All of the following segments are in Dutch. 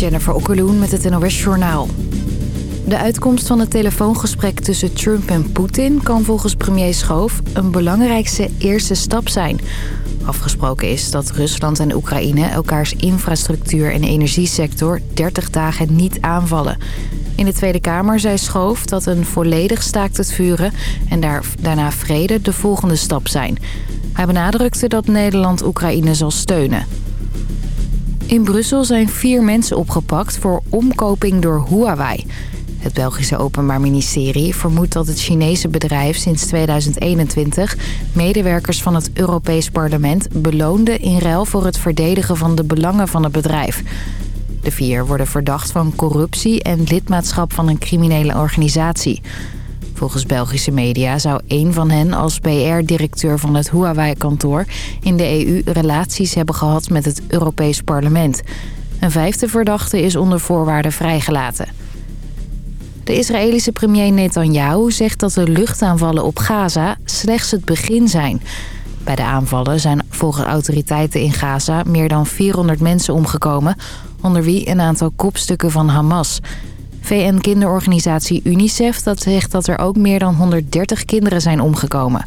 Jennifer Okkeloen met het NOS Journaal. De uitkomst van het telefoongesprek tussen Trump en Poetin... kan volgens premier Schoof een belangrijkste eerste stap zijn. Afgesproken is dat Rusland en Oekraïne elkaars infrastructuur en energiesector 30 dagen niet aanvallen. In de Tweede Kamer zei Schoof dat een volledig staakt het vuren... en daar, daarna vrede de volgende stap zijn. Hij benadrukte dat Nederland Oekraïne zal steunen. In Brussel zijn vier mensen opgepakt voor omkoping door Huawei. Het Belgische Openbaar Ministerie vermoedt dat het Chinese bedrijf sinds 2021... medewerkers van het Europees Parlement beloonde in ruil voor het verdedigen van de belangen van het bedrijf. De vier worden verdacht van corruptie en lidmaatschap van een criminele organisatie... Volgens Belgische media zou één van hen als PR-directeur van het Huawei-kantoor... in de EU relaties hebben gehad met het Europees Parlement. Een vijfde verdachte is onder voorwaarden vrijgelaten. De Israëlische premier Netanyahu zegt dat de luchtaanvallen op Gaza slechts het begin zijn. Bij de aanvallen zijn volgens autoriteiten in Gaza meer dan 400 mensen omgekomen... onder wie een aantal kopstukken van Hamas... VN-kinderorganisatie UNICEF dat zegt dat er ook meer dan 130 kinderen zijn omgekomen.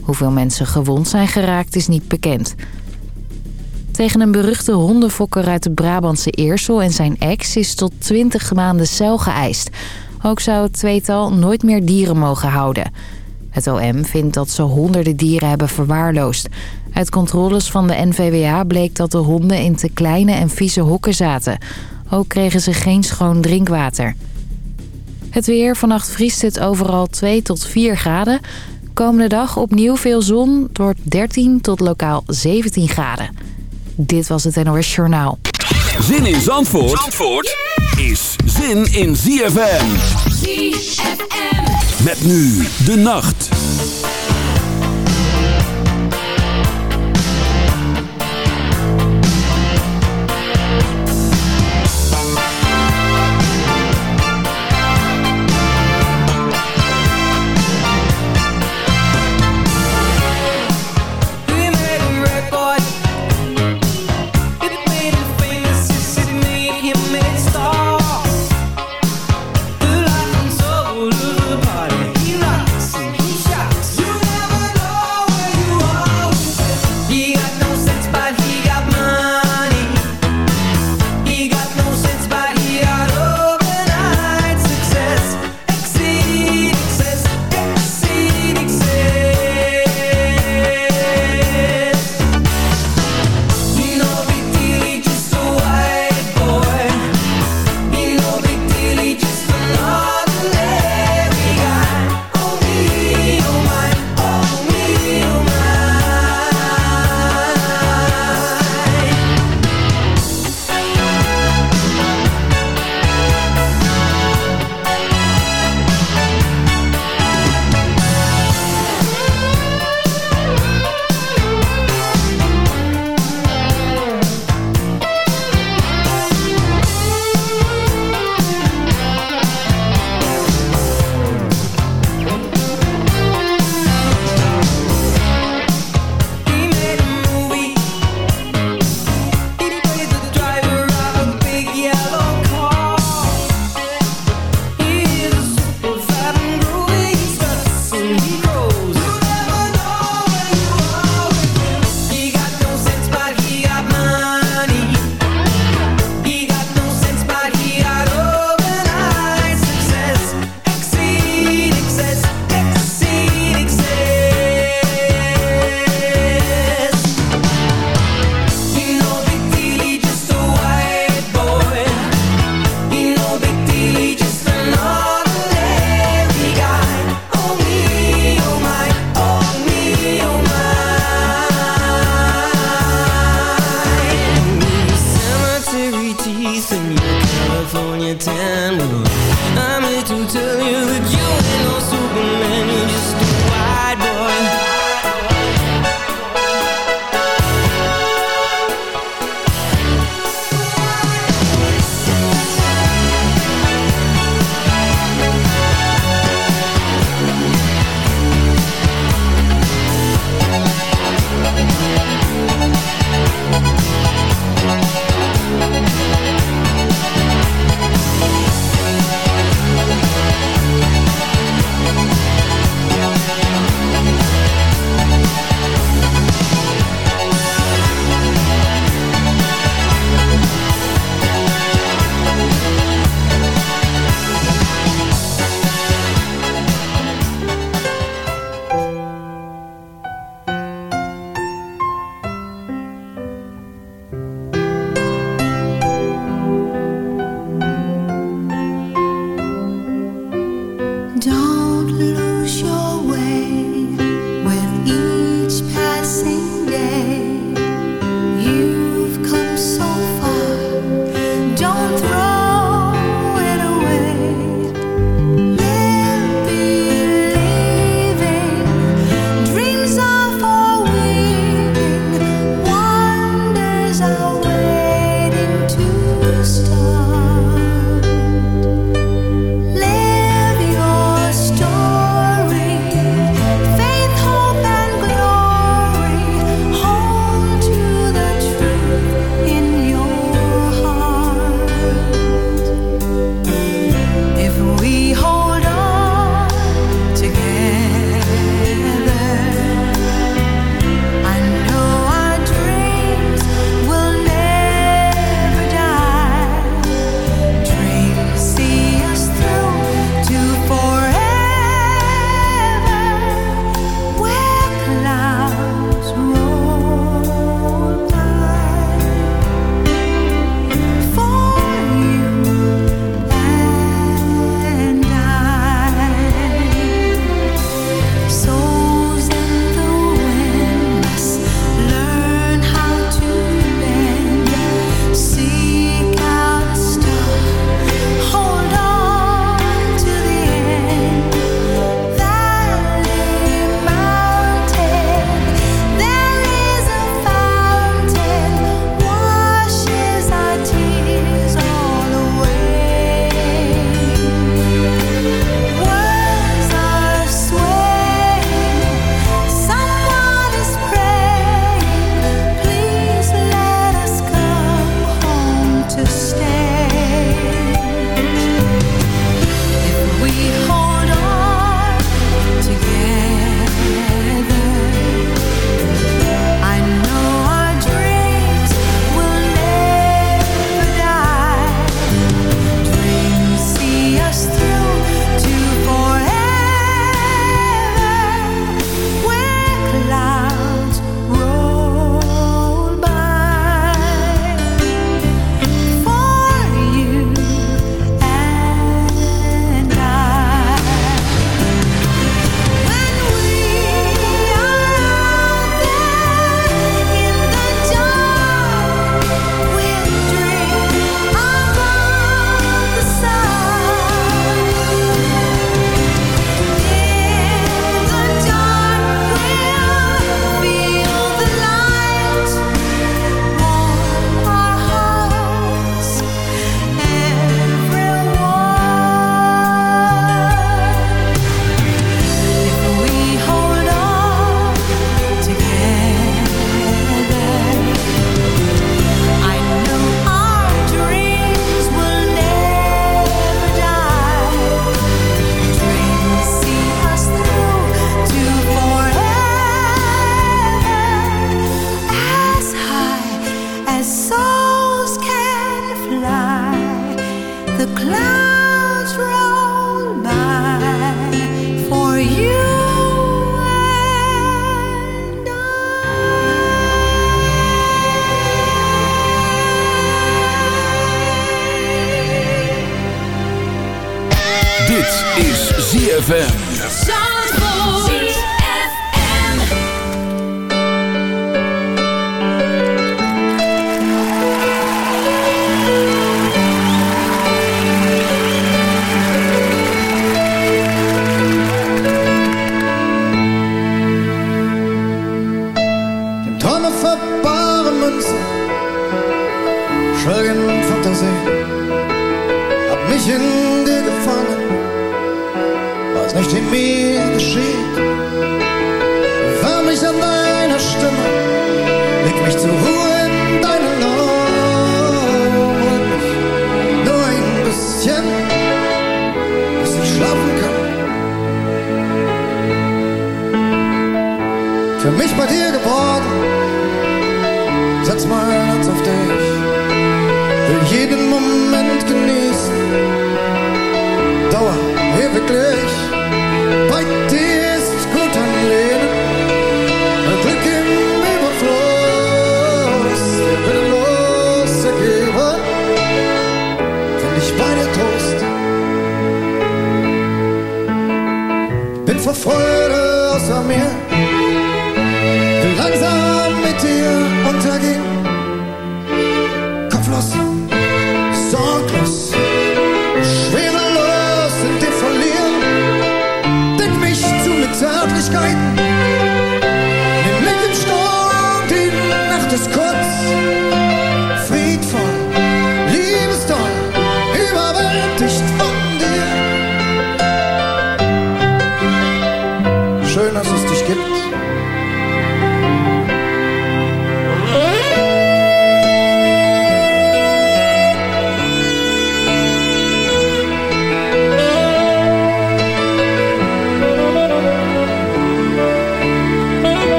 Hoeveel mensen gewond zijn geraakt is niet bekend. Tegen een beruchte hondenfokker uit de Brabantse Eersel en zijn ex is tot 20 maanden cel geëist. Ook zou het tweetal nooit meer dieren mogen houden. Het OM vindt dat ze honderden dieren hebben verwaarloosd. Uit controles van de NVWA bleek dat de honden in te kleine en vieze hokken zaten... Ook kregen ze geen schoon drinkwater. Het weer. Vannacht vriest het overal 2 tot 4 graden. Komende dag opnieuw veel zon. Het wordt 13 tot lokaal 17 graden. Dit was het NOS Journaal. Zin in Zandvoort, Zandvoort is zin in ZFM. ZFM. Met nu de nacht.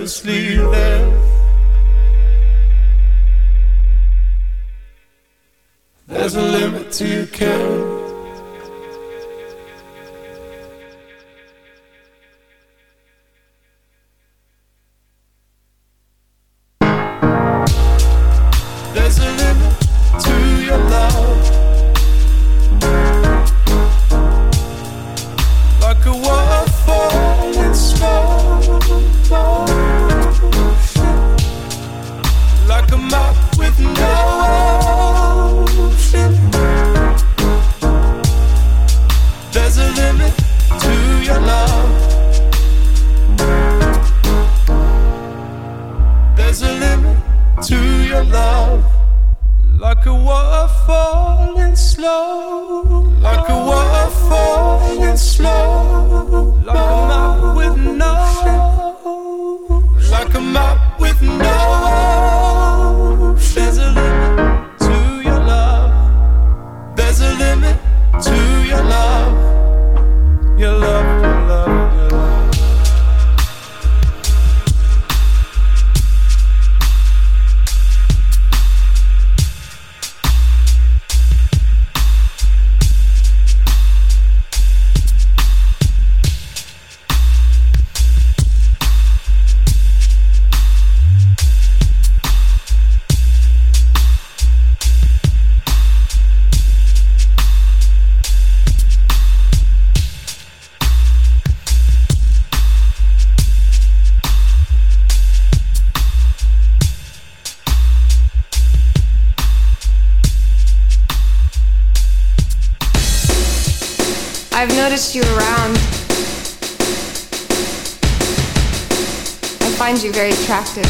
Carelessly there. There's a limit to your care. Attractive.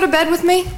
go to bed with me?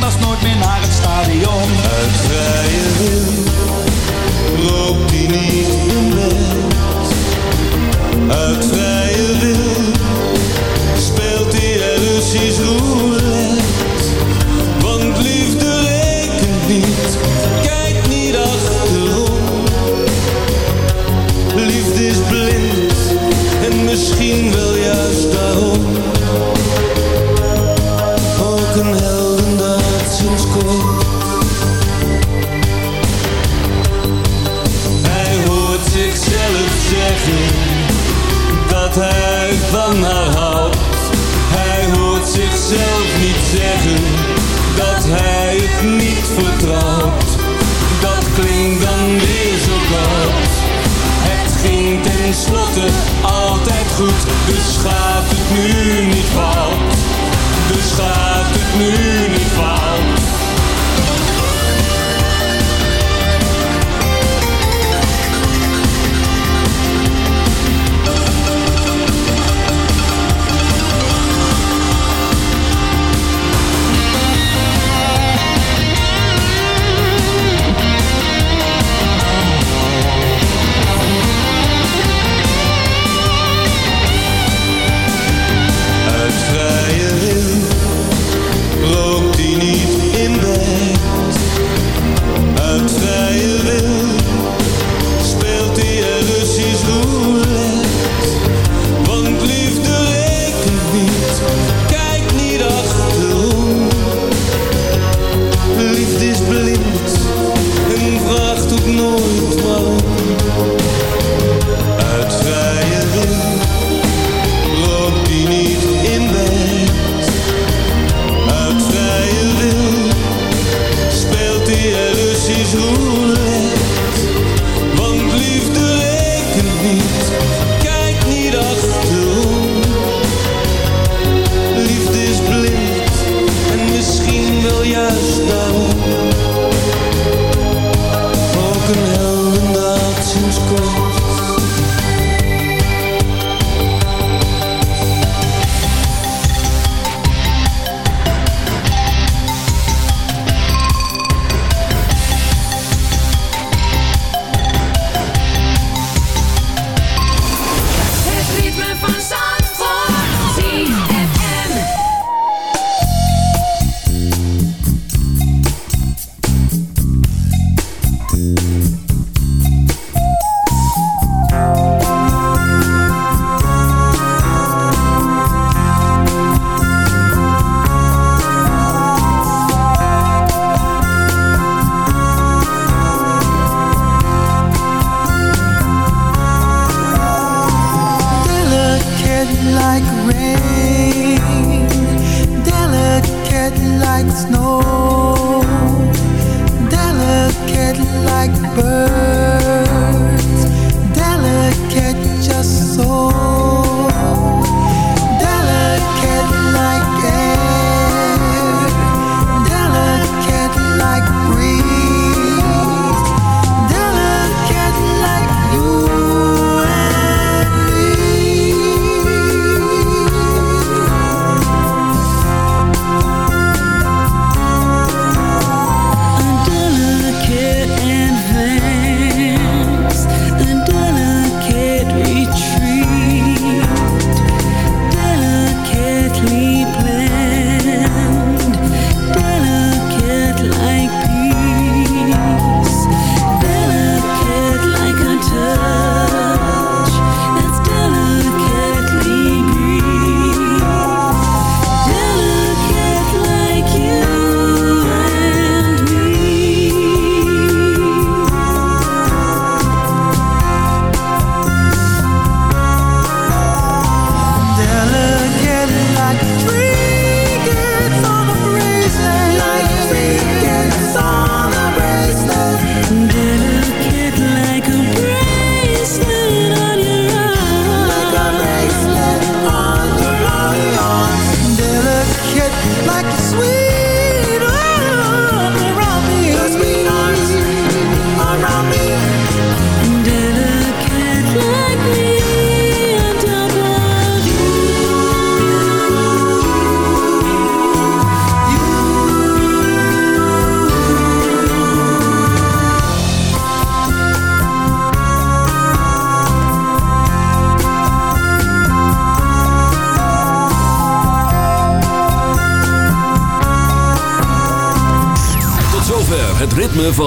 Zondags nooit meer